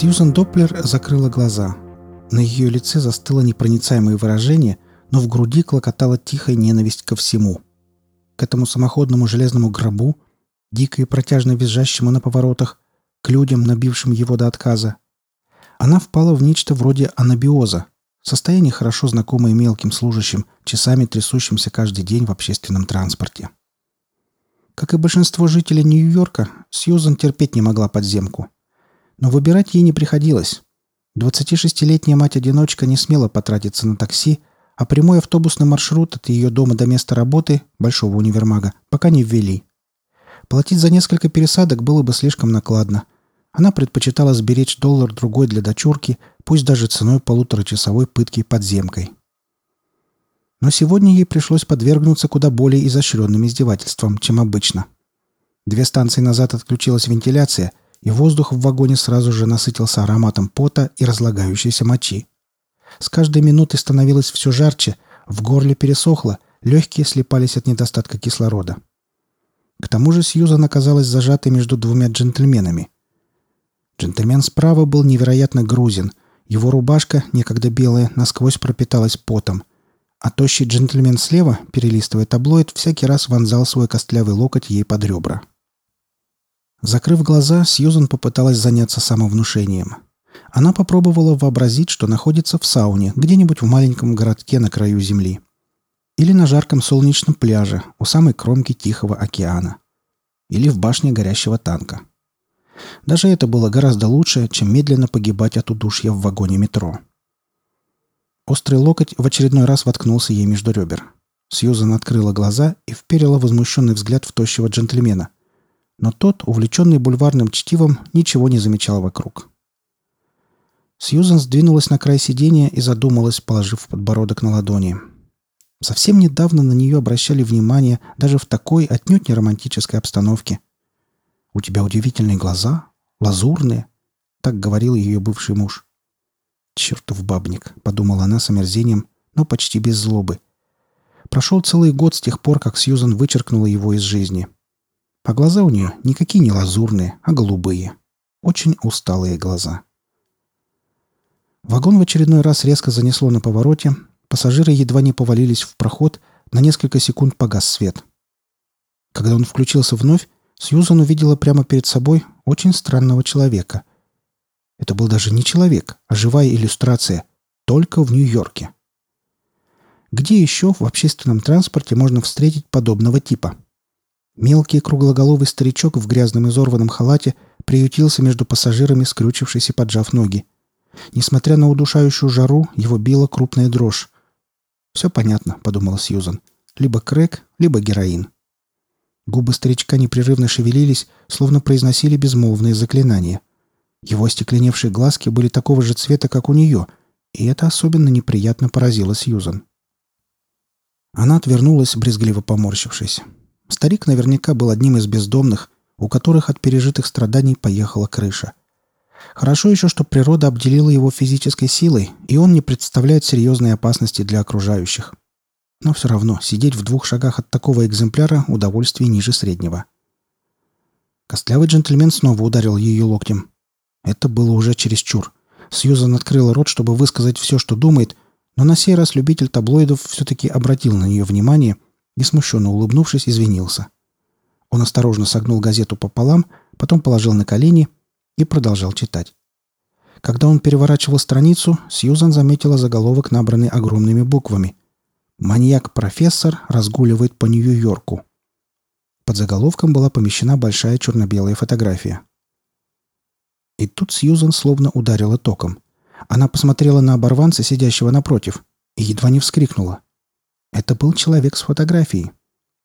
Сьюзан Доплер закрыла глаза. На ее лице застыло непроницаемое выражение, но в груди клокотала тихая ненависть ко всему. К этому самоходному железному гробу, дико и протяжно визжащему на поворотах, к людям, набившим его до отказа. Она впала в нечто вроде анабиоза, состояние хорошо знакомое мелким служащим, часами трясущимся каждый день в общественном транспорте. Как и большинство жителей Нью-Йорка, Сьюзан терпеть не могла подземку. Но выбирать ей не приходилось. 26-летняя мать-одиночка не смела потратиться на такси, а прямой автобусный маршрут от ее дома до места работы, большого универмага, пока не ввели. Платить за несколько пересадок было бы слишком накладно. Она предпочитала сберечь доллар-другой для дочурки, пусть даже ценой полуторачасовой пытки подземкой. Но сегодня ей пришлось подвергнуться куда более изощренным издевательствам, чем обычно. Две станции назад отключилась вентиляция, и воздух в вагоне сразу же насытился ароматом пота и разлагающейся мочи. С каждой минутой становилось все жарче, в горле пересохло, легкие слепались от недостатка кислорода. К тому же Сьюзан оказалась зажатой между двумя джентльменами. Джентльмен справа был невероятно грузин. Его рубашка, некогда белая, насквозь пропиталась потом. А тощий джентльмен слева, перелистывая таблоид, всякий раз вонзал свой костлявый локоть ей под ребра. Закрыв глаза, Сьюзан попыталась заняться самовнушением. Она попробовала вообразить, что находится в сауне, где-нибудь в маленьком городке на краю земли. Или на жарком солнечном пляже, у самой кромки Тихого океана. Или в башне горящего танка. Даже это было гораздо лучше, чем медленно погибать от удушья в вагоне метро. Острый локоть в очередной раз воткнулся ей между ребер. Сьюзан открыла глаза и вперила возмущенный взгляд в тощего джентльмена. Но тот, увлеченный бульварным чтивом, ничего не замечал вокруг. Сьюзан сдвинулась на край сиденья и задумалась, положив подбородок на ладони. Совсем недавно на нее обращали внимание даже в такой отнюдь не романтической обстановке. «У тебя удивительные глаза, лазурные», — так говорил ее бывший муж. «Чертов бабник», — подумала она с омерзением, но почти без злобы. Прошел целый год с тех пор, как Сьюзан вычеркнула его из жизни. А глаза у нее никакие не лазурные, а голубые. Очень усталые глаза. Вагон в очередной раз резко занесло на повороте, пассажиры едва не повалились в проход, на несколько секунд погас свет. Когда он включился вновь, Сьюзан увидела прямо перед собой очень странного человека. Это был даже не человек, а живая иллюстрация. Только в Нью-Йорке. Где еще в общественном транспорте можно встретить подобного типа? Мелкий круглоголовый старичок в грязном изорванном халате приютился между пассажирами, скрючившись и поджав ноги. Несмотря на удушающую жару, его била крупная дрожь. «Все понятно», — подумала Сьюзан. «Либо крэк, либо героин». Губы старичка непрерывно шевелились, словно произносили безмолвные заклинания. Его остекленевшие глазки были такого же цвета, как у нее, и это особенно неприятно поразило Сьюзан. Она отвернулась, брезгливо поморщившись. Старик наверняка был одним из бездомных, у которых от пережитых страданий поехала крыша. Хорошо еще, что природа обделила его физической силой, и он не представляет серьезной опасности для окружающих. Но все равно сидеть в двух шагах от такого экземпляра – удовольствие ниже среднего. Костлявый джентльмен снова ударил ее локтем. Это было уже чересчур. Сьюзан открыла рот, чтобы высказать все, что думает, но на сей раз любитель таблоидов все-таки обратил на нее внимание и, смущенно улыбнувшись, извинился. Он осторожно согнул газету пополам, потом положил на колени и продолжал читать. Когда он переворачивал страницу, Сьюзан заметила заголовок, набранный огромными буквами. «Маньяк-профессор разгуливает по Нью-Йорку». Под заголовком была помещена большая черно-белая фотография. И тут Сьюзан словно ударила током. Она посмотрела на оборванца, сидящего напротив, и едва не вскрикнула. Это был человек с фотографией.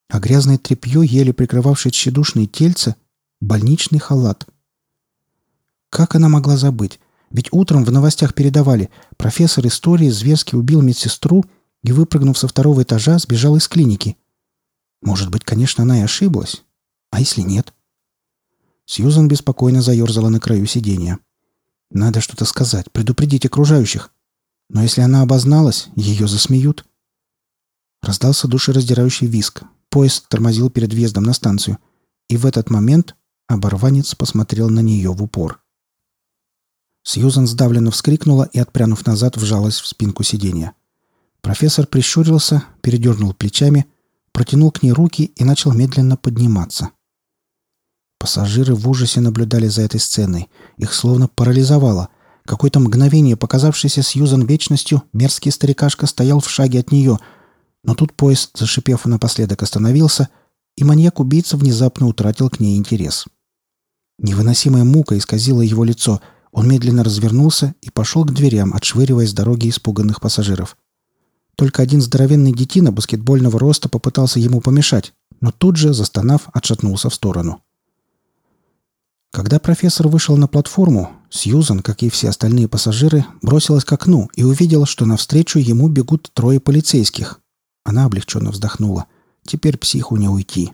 А грязное тряпье, еле прикрывавшее тщедушные тельце, больничный халат. Как она могла забыть? Ведь утром в новостях передавали, профессор истории зверски убил медсестру и, выпрыгнув со второго этажа, сбежал из клиники. Может быть, конечно, она и ошиблась. А если нет? Сьюзан беспокойно заерзала на краю сиденья. Надо что-то сказать, предупредить окружающих. Но если она обозналась, ее засмеют. Раздался душераздирающий виск. Поезд тормозил перед въездом на станцию. И в этот момент оборванец посмотрел на нее в упор. Сьюзан сдавленно вскрикнула и, отпрянув назад, вжалась в спинку сиденья. Профессор прищурился, передернул плечами, протянул к ней руки и начал медленно подниматься. Пассажиры в ужасе наблюдали за этой сценой. Их словно парализовало. Какое-то мгновение, показавшееся Сьюзан вечностью, мерзкий старикашка стоял в шаге от нее. Но тут поезд, зашипев напоследок, остановился, и маньяк-убийца внезапно утратил к ней интерес. Невыносимая мука исказила его лицо. Он медленно развернулся и пошел к дверям, отшвыривая с дороги испуганных пассажиров. Только один здоровенный детина баскетбольного роста попытался ему помешать, но тут же, застонав, отшатнулся в сторону. Когда профессор вышел на платформу, Сьюзан, как и все остальные пассажиры, бросилась к окну и увидела, что навстречу ему бегут трое полицейских. Она облегченно вздохнула. Теперь психу не уйти.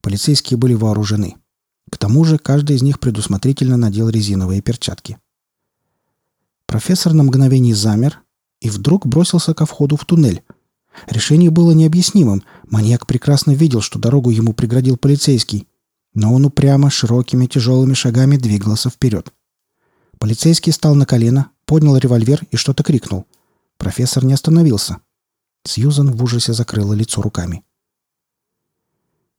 Полицейские были вооружены. К тому же каждый из них предусмотрительно надел резиновые перчатки. Профессор на мгновение замер и вдруг бросился ко входу в туннель. Решение было необъяснимым. Маньяк прекрасно видел, что дорогу ему преградил полицейский. Но он упрямо, широкими, тяжелыми шагами двигался вперед. Полицейский стал на колено, поднял револьвер и что-то крикнул. Профессор не остановился. Сьюзан в ужасе закрыла лицо руками.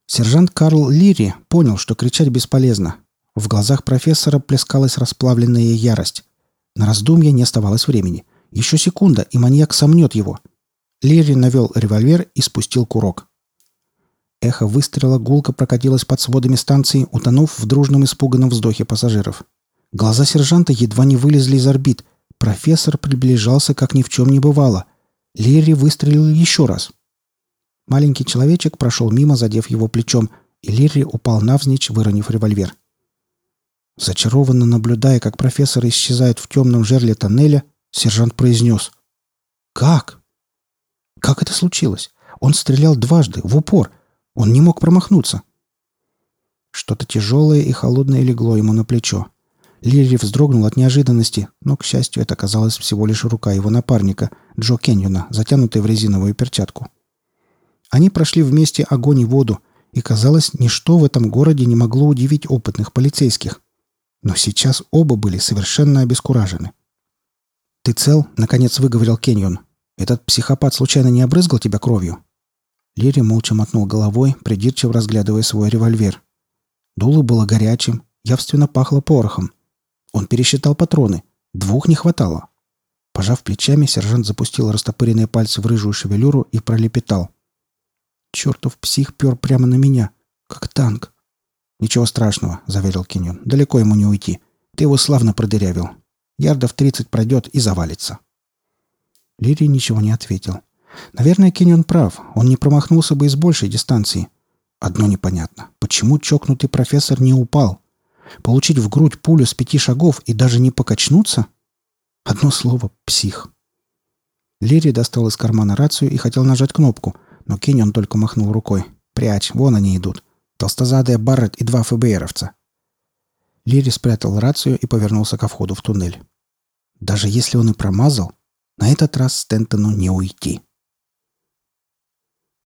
Сержант Карл Лири понял, что кричать бесполезно. В глазах профессора плескалась расплавленная ярость. На раздумье не оставалось времени. Еще секунда, и маньяк сомнет его. Лири навел револьвер и спустил курок. Эхо выстрела гулко прокатилось под сводами станции, утонув в дружном испуганном вздохе пассажиров. Глаза сержанта едва не вылезли из орбит. Профессор приближался, как ни в чем не бывало. Лири выстрелил еще раз. Маленький человечек прошел мимо, задев его плечом, и Лири упал навзничь, выронив револьвер. Зачарованно наблюдая, как профессор исчезает в темном жерле тоннеля, сержант произнес «Как? Как это случилось? Он стрелял дважды, в упор, он не мог промахнуться. Что-то тяжелое и холодное легло ему на плечо. Лири вздрогнул от неожиданности, но, к счастью, это оказалась всего лишь рука его напарника, Джо Кеньюна, затянутая в резиновую перчатку. Они прошли вместе огонь и воду, и, казалось, ничто в этом городе не могло удивить опытных полицейских. Но сейчас оба были совершенно обескуражены. «Ты цел?» — наконец выговорил Кеньон. «Этот психопат случайно не обрызгал тебя кровью?» Лири молча мотнул головой, придирчиво разглядывая свой револьвер. Дуло было горячим, явственно пахло порохом. Он пересчитал патроны. Двух не хватало. Пожав плечами, сержант запустил растопыренные пальцы в рыжую шевелюру и пролепетал. «Чертов псих пер прямо на меня, как танк». «Ничего страшного», — заверил Киньон. «Далеко ему не уйти. Ты его славно продырявил. Ярдов тридцать пройдет и завалится». Лири ничего не ответил. Наверное, Кеннион прав. Он не промахнулся бы из большей дистанции. Одно непонятно. Почему чокнутый профессор не упал? Получить в грудь пулю с пяти шагов и даже не покачнуться? Одно слово — псих. Лири достал из кармана рацию и хотел нажать кнопку, но Кеннион только махнул рукой. «Прячь, вон они идут. Толстозадая Барретт и два ФБРовца». Лири спрятал рацию и повернулся ко входу в туннель. Даже если он и промазал, на этот раз Стентону не уйти.